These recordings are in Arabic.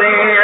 به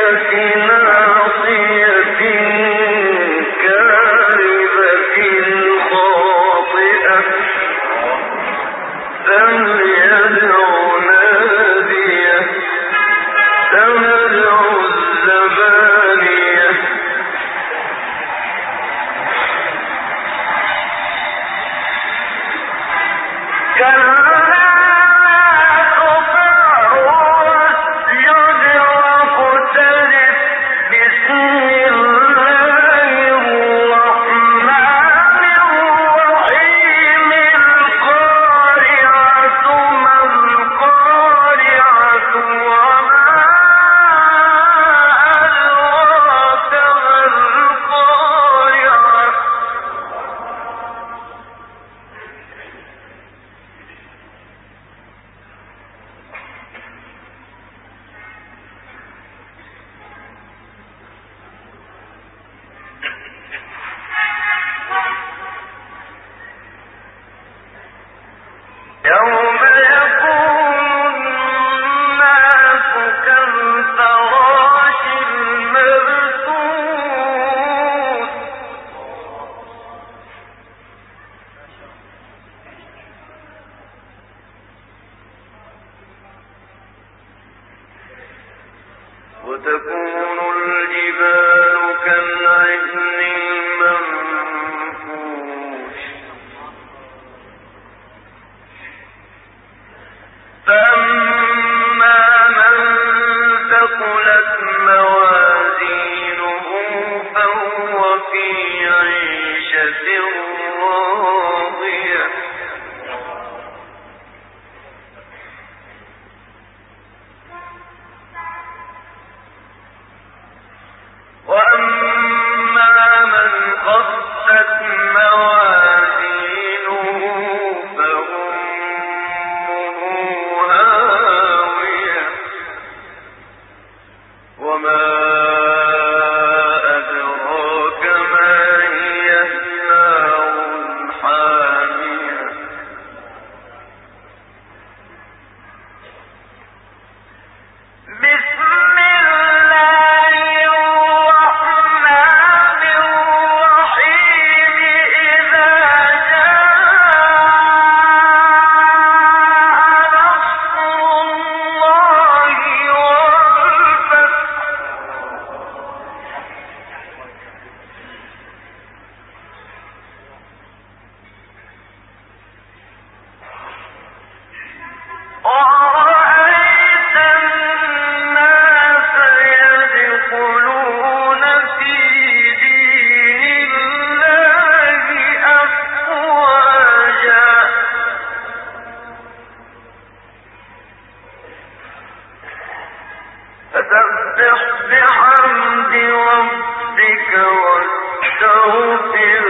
إنه كان